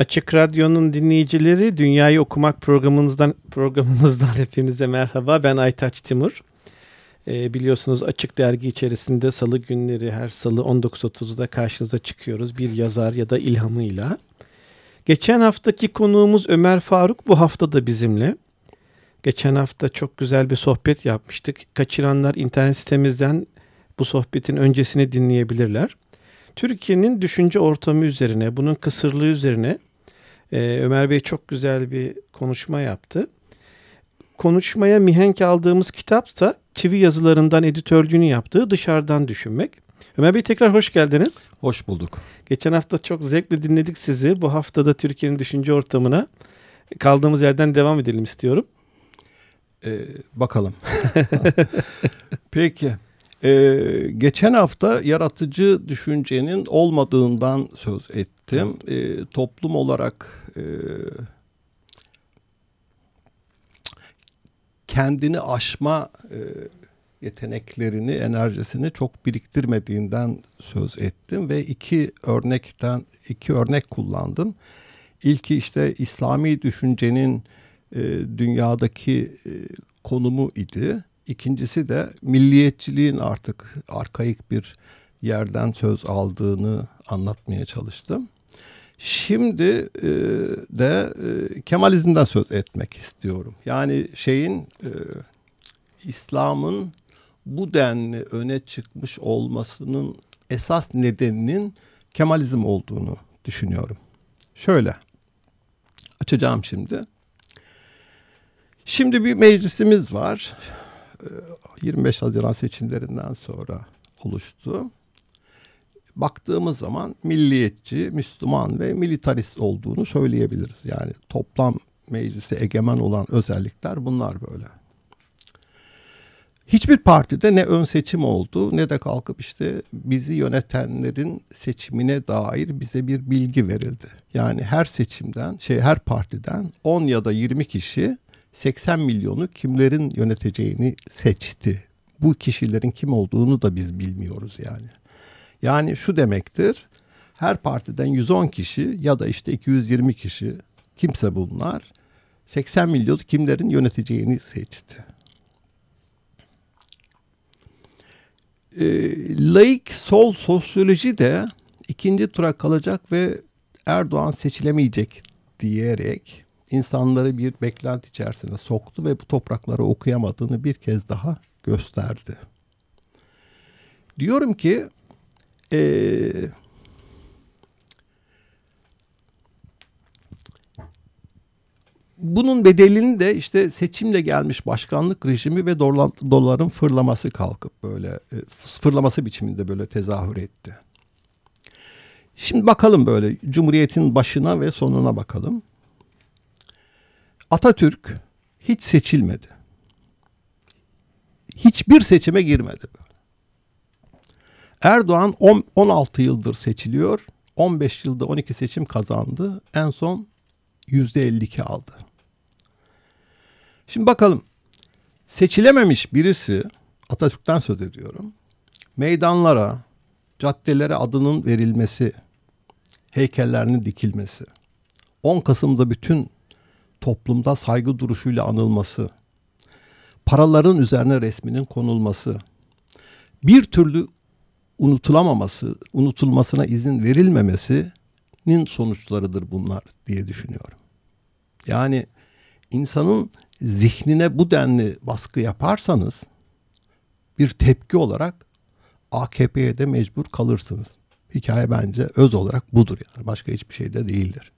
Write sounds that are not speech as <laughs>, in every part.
Açık Radyo'nun dinleyicileri Dünyayı Okumak programımızdan programımızdan <laughs> hepinize merhaba. Ben Aytaç Timur. Ee, biliyorsunuz Açık Dergi içerisinde salı günleri her salı 19.30'da karşınıza çıkıyoruz. Bir yazar ya da ilhamıyla. Geçen haftaki konuğumuz Ömer Faruk bu hafta da bizimle. Geçen hafta çok güzel bir sohbet yapmıştık. Kaçıranlar internet sitemizden bu sohbetin öncesini dinleyebilirler. Türkiye'nin düşünce ortamı üzerine, bunun kısırlığı üzerine e, Ömer Bey çok güzel bir konuşma yaptı. Konuşmaya mihenk aldığımız kitap da çivi yazılarından editörlüğünü yaptığı Dışarıdan Düşünmek. Ömer Bey tekrar hoş geldiniz. Hoş bulduk. Geçen hafta çok zevkle dinledik sizi. Bu hafta da Türkiye'nin düşünce ortamına kaldığımız yerden devam edelim istiyorum. Ee, bakalım. <laughs> Peki. Ee, geçen hafta yaratıcı düşüncenin olmadığından söz ettim. Ee, toplum olarak e, kendini aşma e, yeteneklerini, enerjisini çok biriktirmediğinden söz ettim ve iki örnekten iki örnek kullandım. İlki işte İslami düşüncenin e, dünyadaki e, konumu idi. İkincisi de milliyetçiliğin artık arkaik bir yerden söz aldığını anlatmaya çalıştım. Şimdi e, de e, Kemalizm'den söz etmek istiyorum. Yani şeyin e, İslam'ın bu denli öne çıkmış olmasının esas nedeninin Kemalizm olduğunu düşünüyorum. Şöyle açacağım şimdi. Şimdi bir meclisimiz var. 25 Haziran seçimlerinden sonra oluştu. Baktığımız zaman milliyetçi, Müslüman ve militarist olduğunu söyleyebiliriz. Yani toplam meclise egemen olan özellikler bunlar böyle. Hiçbir partide ne ön seçim oldu ne de kalkıp işte bizi yönetenlerin seçimine dair bize bir bilgi verildi. Yani her seçimden, şey her partiden 10 ya da 20 kişi 80 milyonu kimlerin yöneteceğini seçti. Bu kişilerin kim olduğunu da biz bilmiyoruz yani. Yani şu demektir. Her partiden 110 kişi ya da işte 220 kişi kimse bunlar 80 milyonu kimlerin yöneteceğini seçti. E, laik sol sosyoloji de ikinci tura kalacak ve Erdoğan seçilemeyecek diyerek insanları bir beklenti içerisine soktu ve bu toprakları okuyamadığını bir kez daha gösterdi. Diyorum ki ee, bunun bedelini de işte seçimle gelmiş başkanlık rejimi ve dolar, doların fırlaması kalkıp böyle e, fırlaması biçiminde böyle tezahür etti. Şimdi bakalım böyle Cumhuriyet'in başına ve sonuna bakalım. Atatürk hiç seçilmedi. Hiçbir seçime girmedi. Erdoğan 10, 16 yıldır seçiliyor. 15 yılda 12 seçim kazandı. En son %52 aldı. Şimdi bakalım. Seçilememiş birisi Atatürk'ten söz ediyorum. Meydanlara, caddelere adının verilmesi, heykellerinin dikilmesi, 10 Kasım'da bütün toplumda saygı duruşuyla anılması, paraların üzerine resminin konulması, bir türlü unutulamaması, unutulmasına izin verilmemesinin sonuçlarıdır bunlar diye düşünüyorum. Yani insanın zihnine bu denli baskı yaparsanız bir tepki olarak AKP'ye de mecbur kalırsınız. Hikaye bence öz olarak budur yani. Başka hiçbir şey de değildir.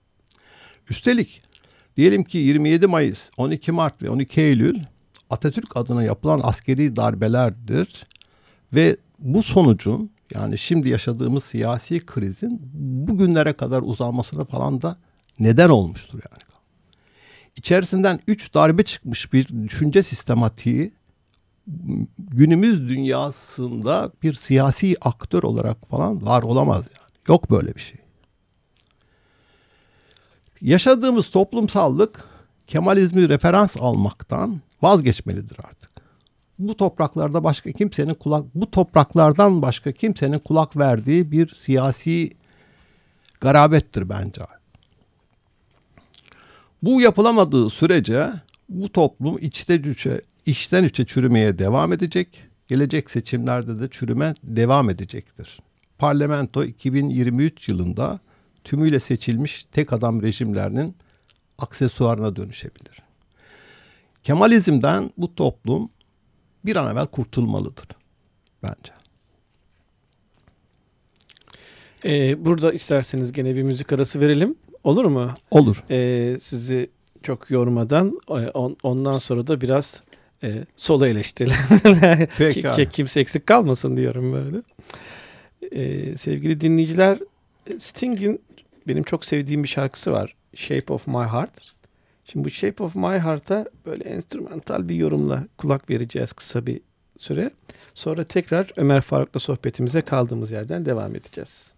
Üstelik diyelim ki 27 Mayıs, 12 Mart ve 12 Eylül Atatürk adına yapılan askeri darbelerdir ve bu sonucun yani şimdi yaşadığımız siyasi krizin bugünlere kadar uzanmasına falan da neden olmuştur yani. İçerisinden üç darbe çıkmış bir düşünce sistematiği günümüz dünyasında bir siyasi aktör olarak falan var olamaz yani. Yok böyle bir şey. Yaşadığımız toplumsallık Kemalizmi referans almaktan vazgeçmelidir artık bu topraklarda başka kimsenin kulak bu topraklardan başka kimsenin kulak verdiği bir siyasi garabettir bence. Bu yapılamadığı sürece bu toplum içte içe, içten içe çürümeye devam edecek. Gelecek seçimlerde de çürüme devam edecektir. Parlamento 2023 yılında tümüyle seçilmiş tek adam rejimlerinin aksesuarına dönüşebilir. Kemalizmden bu toplum bir an evvel kurtulmalıdır bence. Ee, burada isterseniz gene bir müzik arası verelim. Olur mu? Olur. Ee, sizi çok yormadan on, ondan sonra da biraz e, solo eleştirelim. <laughs> Peki. Ki, kimse eksik kalmasın diyorum böyle. Ee, sevgili dinleyiciler Sting'in benim çok sevdiğim bir şarkısı var. Shape of My Heart. Şimdi bu Shape of My Heart'a böyle enstrümantal bir yorumla kulak vereceğiz kısa bir süre. Sonra tekrar Ömer Faruk'la sohbetimize kaldığımız yerden devam edeceğiz.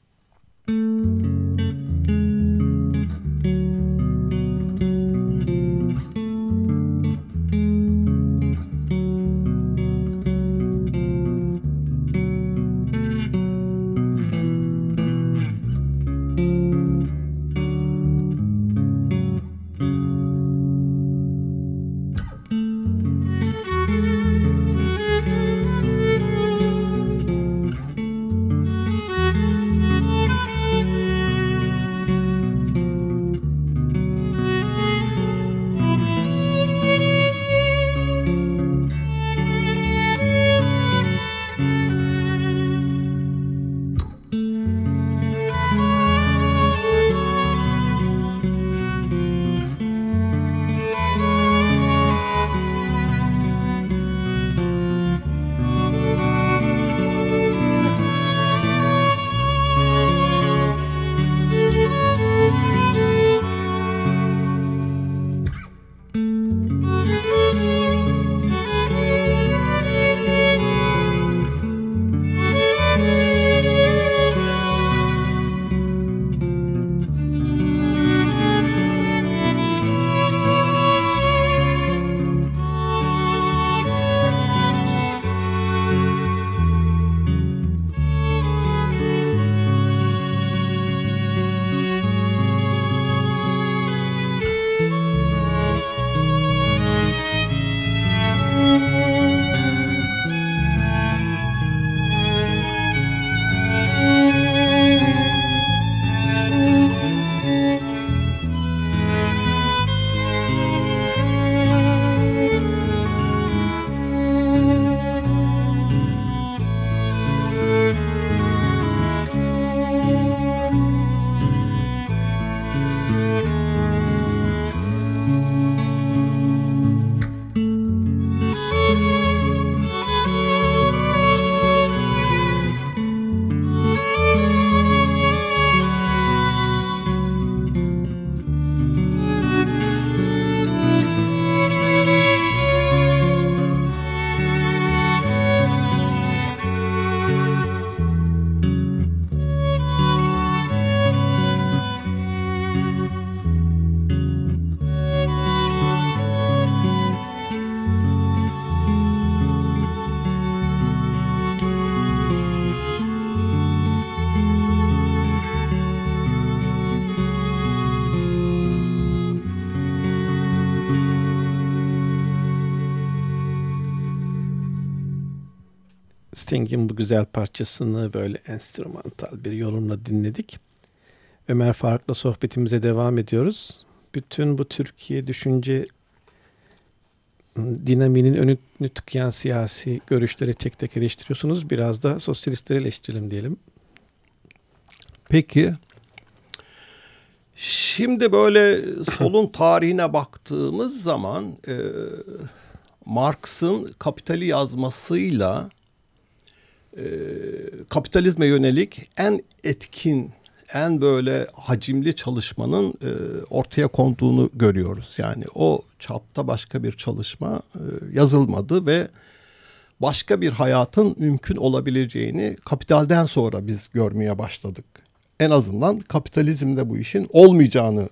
Sting'in bu güzel parçasını böyle enstrümantal bir yorumla dinledik. Ömer Faruk'la sohbetimize devam ediyoruz. Bütün bu Türkiye düşünce dinaminin önünü tıkayan siyasi görüşleri tek tek eleştiriyorsunuz. Biraz da sosyalistleri eleştirelim diyelim. Peki. Şimdi böyle solun <clears throat> tarihine baktığımız zaman e, Marx'ın kapitali yazmasıyla kapitalizme yönelik en etkin, en böyle hacimli çalışmanın e, ortaya konduğunu görüyoruz. Yani o çapta başka bir çalışma e, yazılmadı ve başka bir hayatın mümkün olabileceğini kapitalden sonra biz görmeye başladık. En azından kapitalizmde bu işin olmayacağına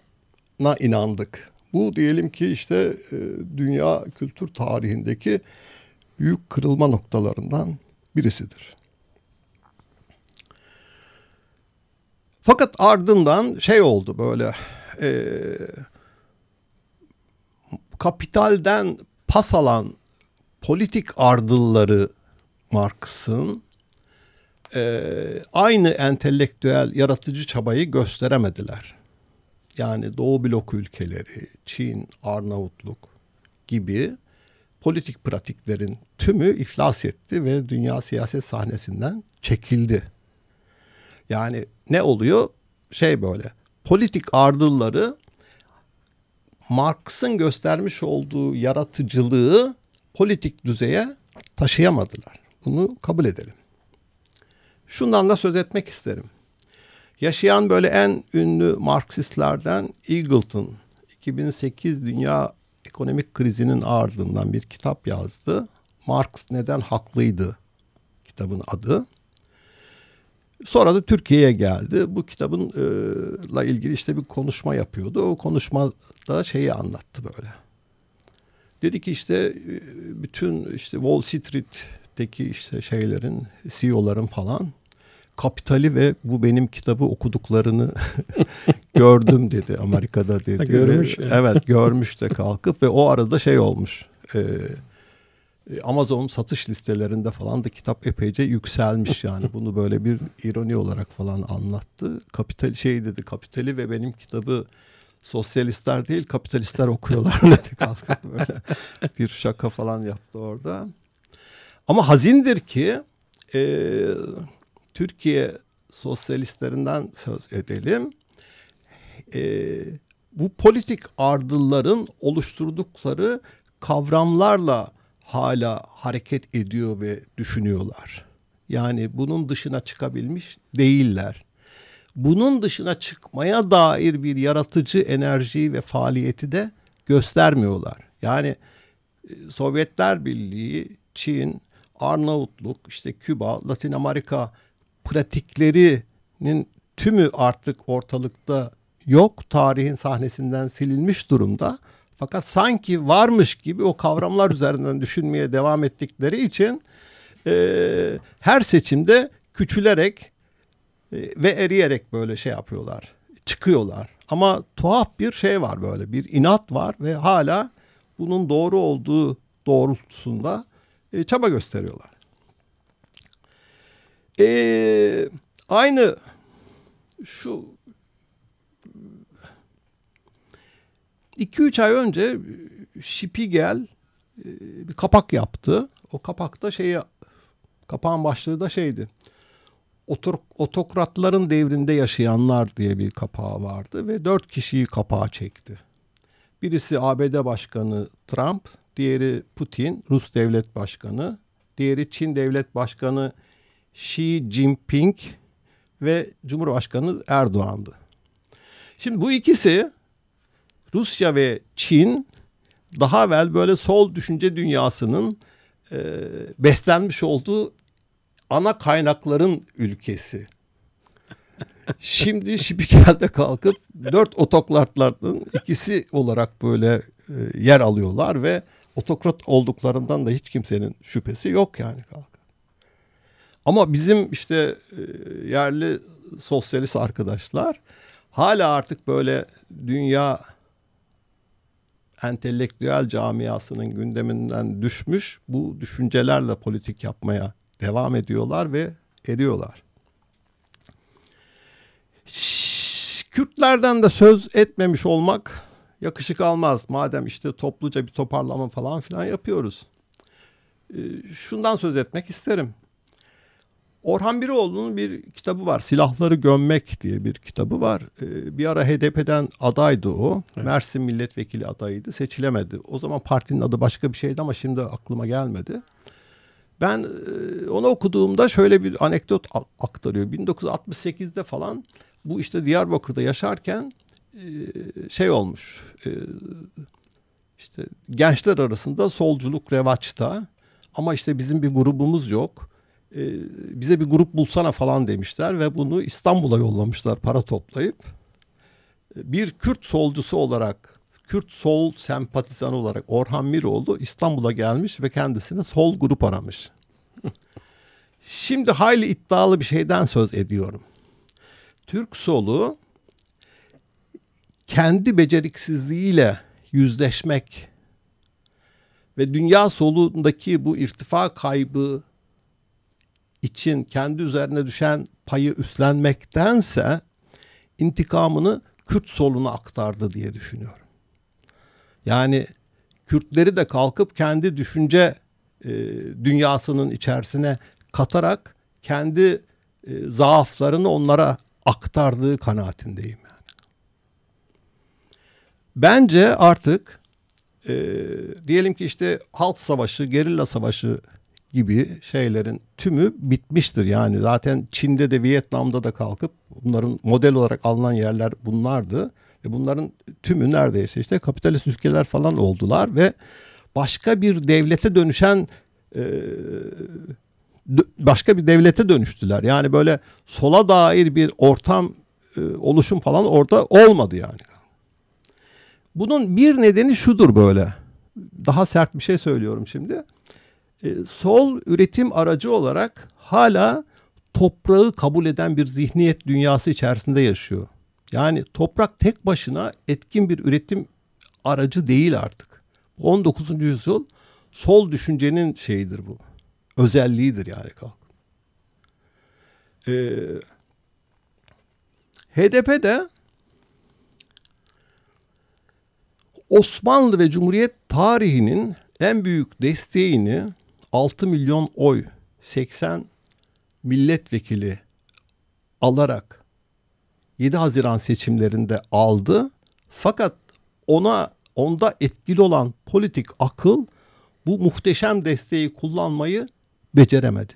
inandık. Bu diyelim ki işte e, dünya kültür tarihindeki büyük kırılma noktalarından birisidir. Fakat ardından şey oldu böyle e, kapitalden pas alan politik ardılları Marx'ın e, aynı entelektüel yaratıcı çabayı gösteremediler. Yani Doğu blok ülkeleri, Çin, Arnavutluk gibi politik pratiklerin tümü iflas etti ve dünya siyaset sahnesinden çekildi. Yani ne oluyor? Şey böyle politik ardılları Marx'ın göstermiş olduğu yaratıcılığı politik düzeye taşıyamadılar. Bunu kabul edelim. Şundan da söz etmek isterim. Yaşayan böyle en ünlü Marksistlerden Eagleton 2008 dünya ekonomik krizinin ardından bir kitap yazdı. Marx neden haklıydı kitabın adı. Sonra da Türkiye'ye geldi. Bu kitabınla ilgili işte bir konuşma yapıyordu. O konuşmada şeyi anlattı böyle. Dedi ki işte bütün işte Wall Street'teki işte şeylerin, CEO'ların falan kapitali ve bu benim kitabı okuduklarını <laughs> gördüm dedi Amerika'da dedi. Görmüş. Ve, evet görmüş de kalkıp ve o arada şey olmuş. E, Amazon satış listelerinde falan da kitap epeyce yükselmiş yani. Bunu böyle bir ironi olarak falan anlattı. Kapital şey dedi kapitali ve benim kitabı sosyalistler değil kapitalistler okuyorlar <laughs> dedi kalkıp böyle bir şaka falan yaptı orada. Ama hazindir ki e, Türkiye sosyalistlerinden söz edelim. E, bu politik ardılların oluşturdukları kavramlarla hala hareket ediyor ve düşünüyorlar. Yani bunun dışına çıkabilmiş değiller. Bunun dışına çıkmaya dair bir yaratıcı enerji ve faaliyeti de göstermiyorlar. Yani e, Sovyetler Birliği, Çin, Arnavutluk, işte Küba, Latin Amerika pratiklerinin tümü artık ortalıkta yok. Tarihin sahnesinden silinmiş durumda. Fakat sanki varmış gibi o kavramlar <laughs> üzerinden düşünmeye devam ettikleri için e, her seçimde küçülerek e, ve eriyerek böyle şey yapıyorlar. Çıkıyorlar. Ama tuhaf bir şey var böyle bir inat var ve hala bunun doğru olduğu doğrultusunda e, çaba gösteriyorlar. E, aynı şu 2-3 ay önce Spiegel e, bir kapak yaptı. O kapakta şeyi kapağın başlığı da şeydi. Otor, otokratların devrinde yaşayanlar diye bir kapağı vardı ve dört kişiyi kapağa çekti. Birisi ABD Başkanı Trump, diğeri Putin, Rus Devlet Başkanı, diğeri Çin Devlet Başkanı Xi Jinping ve Cumhurbaşkanı Erdoğan'dı. Şimdi bu ikisi Rusya ve Çin daha evvel böyle sol düşünce dünyasının e, beslenmiş olduğu ana kaynakların ülkesi. <laughs> Şimdi Şipikel'de kalkıp dört otokratlardan ikisi olarak böyle e, yer alıyorlar ve otokrat olduklarından da hiç kimsenin şüphesi yok yani. Ama bizim işte e, yerli sosyalist arkadaşlar hala artık böyle dünya entelektüel camiasının gündeminden düşmüş bu düşüncelerle politik yapmaya devam ediyorlar ve eriyorlar. Kürtlerden de söz etmemiş olmak yakışık almaz. Madem işte topluca bir toparlama falan filan yapıyoruz. Ee, şundan söz etmek isterim. Orhan Biroğlu'nun bir kitabı var. Silahları Gömmek diye bir kitabı var. Ee, bir ara HDP'den adaydı o. Evet. Mersin milletvekili adayıydı. Seçilemedi. O zaman partinin adı başka bir şeydi ama şimdi aklıma gelmedi. Ben e, onu okuduğumda şöyle bir anekdot aktarıyor. 1968'de falan bu işte Diyarbakır'da yaşarken e, şey olmuş. E, işte gençler arasında solculuk revaçta. Ama işte bizim bir grubumuz yok bize bir grup bulsana falan demişler ve bunu İstanbul'a yollamışlar para toplayıp. Bir Kürt solcusu olarak, Kürt sol sempatizanı olarak Orhan Miroğlu İstanbul'a gelmiş ve kendisine sol grup aramış. <laughs> Şimdi hayli iddialı bir şeyden söz ediyorum. Türk solu kendi beceriksizliğiyle yüzleşmek ve dünya solundaki bu irtifa kaybı için kendi üzerine düşen payı üstlenmektense intikamını Kürt soluna aktardı diye düşünüyorum. Yani Kürtleri de kalkıp kendi düşünce e, dünyasının içerisine katarak kendi e, zaaflarını onlara aktardığı kanaatindeyim yani. Bence artık e, diyelim ki işte halk savaşı, gerilla savaşı gibi şeylerin tümü bitmiştir. Yani zaten Çin'de de Vietnam'da da kalkıp bunların model olarak alınan yerler bunlardı. Ve bunların tümü neredeyse işte kapitalist ülkeler falan oldular ve başka bir devlete dönüşen e, başka bir devlete dönüştüler. Yani böyle sola dair bir ortam e, oluşum falan orada olmadı yani. Bunun bir nedeni şudur böyle. Daha sert bir şey söylüyorum şimdi. E, sol üretim aracı olarak hala toprağı kabul eden bir zihniyet dünyası içerisinde yaşıyor. Yani toprak tek başına etkin bir üretim aracı değil artık. 19. yüzyıl sol düşüncenin şeyidir bu. Özelliğidir yani kalk. Ee, HDP de Osmanlı ve Cumhuriyet tarihinin en büyük desteğini 6 milyon oy 80 milletvekili alarak 7 Haziran seçimlerinde aldı. Fakat ona onda etkili olan politik akıl bu muhteşem desteği kullanmayı beceremedi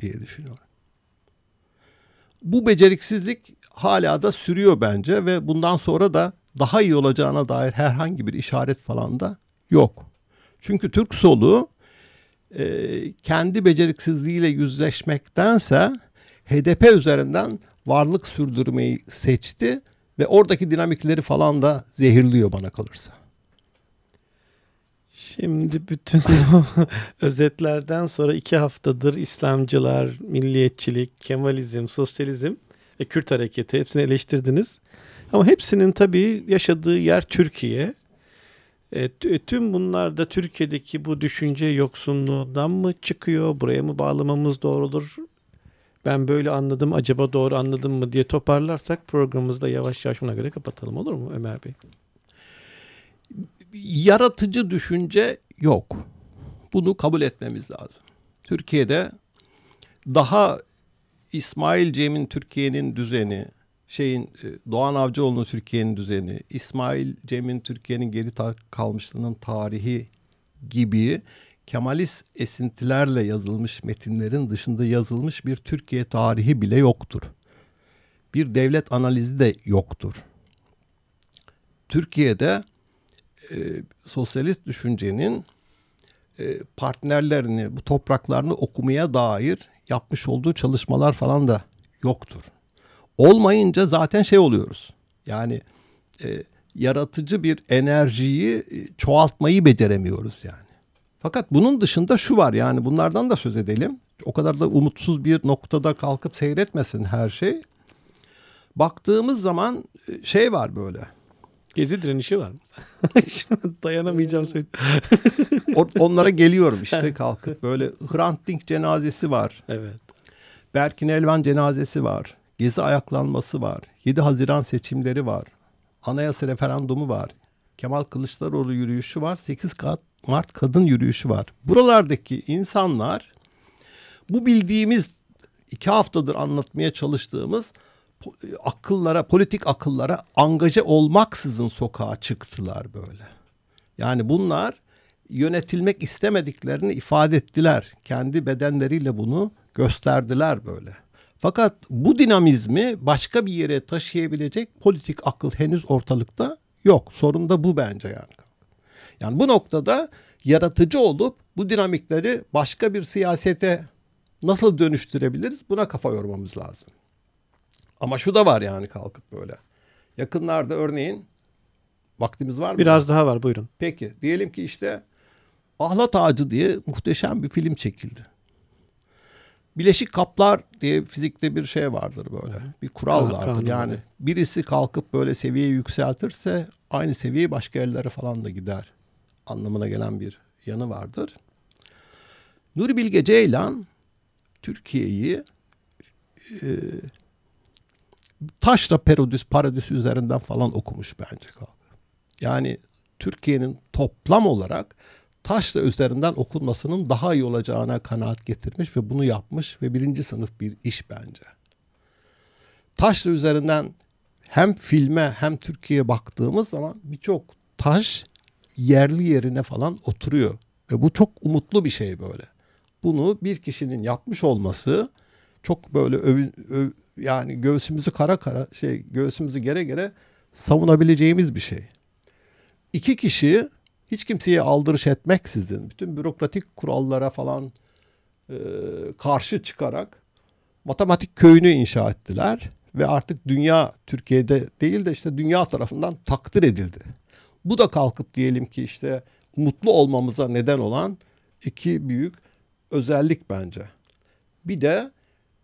diye düşünüyorum. Bu beceriksizlik hala da sürüyor bence ve bundan sonra da daha iyi olacağına dair herhangi bir işaret falan da yok. Çünkü Türk solu e, kendi beceriksizliğiyle yüzleşmektense HDP üzerinden varlık sürdürmeyi seçti ve oradaki dinamikleri falan da zehirliyor bana kalırsa. Şimdi bütün <laughs> özetlerden sonra iki haftadır İslamcılar, milliyetçilik, Kemalizm, sosyalizm ve Kürt hareketi hepsini eleştirdiniz. Ama hepsinin tabii yaşadığı yer Türkiye. E, e, tüm bunlar da Türkiye'deki bu düşünce yoksunluğundan mı çıkıyor? Buraya mı bağlamamız doğrudur? Ben böyle anladım acaba doğru anladım mı diye toparlarsak programımızı da yavaş yavaş ona göre kapatalım olur mu Ömer Bey? Yaratıcı düşünce yok. Bunu kabul etmemiz lazım. Türkiye'de daha İsmail Cem'in Türkiye'nin düzeni, şeyin e, Doğan Avcıoğlu'nun Türkiye'nin düzeni, İsmail Cem'in Türkiye'nin geri kalmışlığının tarihi gibi Kemalist esintilerle yazılmış metinlerin dışında yazılmış bir Türkiye tarihi bile yoktur. Bir devlet analizi de yoktur. Türkiye'de e, sosyalist düşüncenin e, partnerlerini, bu topraklarını okumaya dair yapmış olduğu çalışmalar falan da yoktur. Olmayınca zaten şey oluyoruz. Yani e, yaratıcı bir enerjiyi e, çoğaltmayı beceremiyoruz yani. Fakat bunun dışında şu var yani bunlardan da söz edelim. O kadar da umutsuz bir noktada kalkıp seyretmesin her şey. Baktığımız zaman e, şey var böyle. Gezi direnişi var mı? <laughs> Dayanamayacağım söyle. Onlara geliyorum işte kalkıp böyle Hrant Dink cenazesi var. Evet. Berkin Elvan cenazesi var. Gezi ayaklanması var. 7 Haziran seçimleri var. Anayasa referandumu var. Kemal Kılıçdaroğlu yürüyüşü var. 8 Mart kadın yürüyüşü var. Buralardaki insanlar bu bildiğimiz iki haftadır anlatmaya çalıştığımız akıllara, politik akıllara angaje olmaksızın sokağa çıktılar böyle. Yani bunlar yönetilmek istemediklerini ifade ettiler. Kendi bedenleriyle bunu gösterdiler böyle. Fakat bu dinamizmi başka bir yere taşıyabilecek politik akıl henüz ortalıkta yok. Sorun da bu bence yani. Yani bu noktada yaratıcı olup bu dinamikleri başka bir siyasete nasıl dönüştürebiliriz buna kafa yormamız lazım. Ama şu da var yani kalkıp böyle. Yakınlarda örneğin vaktimiz var mı? Biraz daha var buyurun. Peki diyelim ki işte Ahlat Ağacı diye muhteşem bir film çekildi. Bileşik kaplar diye fizikte bir şey vardır böyle. Bir kural ha, vardır. Yani böyle. birisi kalkıp böyle seviyeyi yükseltirse aynı seviye başka yerlere falan da gider anlamına gelen bir yanı vardır. Nuri Bilge Ceylan Türkiye'yi e, taşra parodis, parodisi üzerinden falan okumuş bence. Yani Türkiye'nin toplam olarak taşra üzerinden okunmasının daha iyi olacağına kanaat getirmiş ve bunu yapmış ve birinci sınıf bir iş bence. Taşra üzerinden hem filme hem Türkiye'ye baktığımız zaman birçok taş yerli yerine falan oturuyor. Ve bu çok umutlu bir şey böyle. Bunu bir kişinin yapmış olması çok böyle öv, öv, yani göğsümüzü kara kara şey göğsümüzü gere gere savunabileceğimiz bir şey. İki kişi hiç kimseye aldırış etmeksizin bütün bürokratik kurallara falan e, karşı çıkarak matematik köyünü inşa ettiler ve artık dünya Türkiye'de değil de işte dünya tarafından takdir edildi. Bu da kalkıp diyelim ki işte mutlu olmamıza neden olan iki büyük özellik bence. Bir de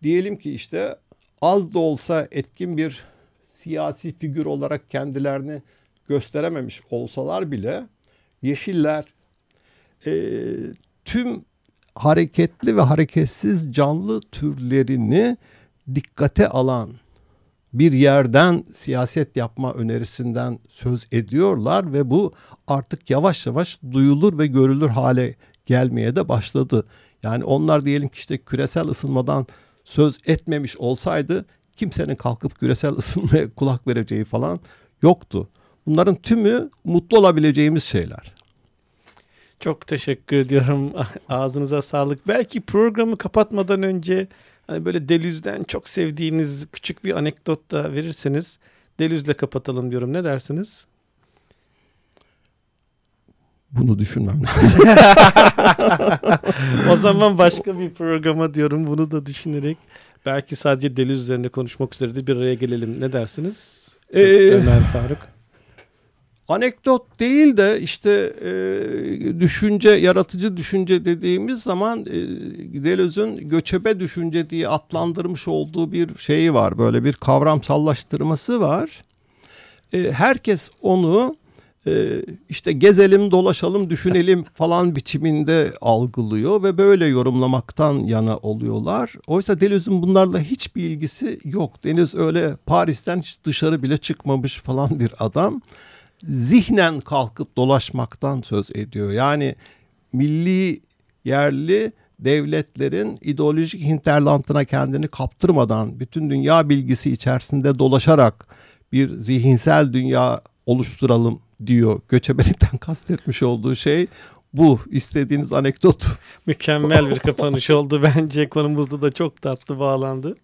diyelim ki işte az da olsa etkin bir siyasi figür olarak kendilerini gösterememiş olsalar bile Yeşiller e, tüm hareketli ve hareketsiz canlı türlerini dikkate alan bir yerden siyaset yapma önerisinden söz ediyorlar ve bu artık yavaş yavaş duyulur ve görülür hale gelmeye de başladı. Yani onlar diyelim ki işte küresel ısınmadan söz etmemiş olsaydı kimsenin kalkıp küresel ısınmaya kulak vereceği falan yoktu. Bunların tümü mutlu olabileceğimiz şeyler. Çok teşekkür ediyorum. <laughs> Ağzınıza sağlık. Belki programı kapatmadan önce hani böyle Delüz'den çok sevdiğiniz küçük bir anekdot da verirseniz Delüz'le kapatalım diyorum. Ne dersiniz? Bunu düşünmem lazım. <laughs> o zaman başka bir programa diyorum bunu da düşünerek. Belki sadece Delüz üzerine konuşmak üzere de bir araya gelelim. Ne dersiniz? Ee, Ömer Faruk. Anekdot değil de işte e, düşünce, yaratıcı düşünce dediğimiz zaman e, Deleuze'ün göçebe düşünce diye adlandırmış olduğu bir şeyi var. Böyle bir kavramsallaştırması var. E, herkes onu e, işte gezelim, dolaşalım, düşünelim falan biçiminde algılıyor ve böyle yorumlamaktan yana oluyorlar. Oysa Deleuze'ün bunlarla hiçbir ilgisi yok. Deniz öyle Paris'ten dışarı bile çıkmamış falan bir adam zihnen kalkıp dolaşmaktan söz ediyor. Yani milli yerli devletlerin ideolojik hinterlantına kendini kaptırmadan bütün dünya bilgisi içerisinde dolaşarak bir zihinsel dünya oluşturalım diyor. Göçebelikten <laughs> kastetmiş olduğu şey bu istediğiniz anekdot. <laughs> Mükemmel bir kapanış oldu bence konumuzda da çok tatlı bağlandı.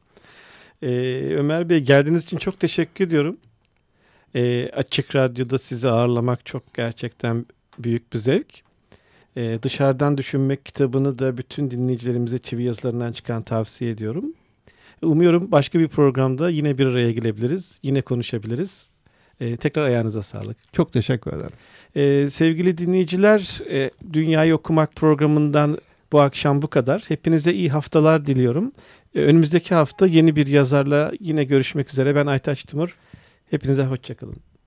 Ee, Ömer Bey geldiğiniz için çok teşekkür ediyorum. E, açık Radyo'da sizi ağırlamak çok gerçekten büyük bir zevk. E, Dışarıdan Düşünmek kitabını da bütün dinleyicilerimize çivi yazılarından çıkan tavsiye ediyorum. Umuyorum başka bir programda yine bir araya gelebiliriz. Yine konuşabiliriz. E, tekrar ayağınıza sağlık. Çok teşekkür ederim. E, sevgili dinleyiciler, e, Dünyayı Okumak programından bu akşam bu kadar. Hepinize iyi haftalar diliyorum. E, önümüzdeki hafta yeni bir yazarla yine görüşmek üzere. Ben Aytaç Timur. Hepinize hoşçakalın.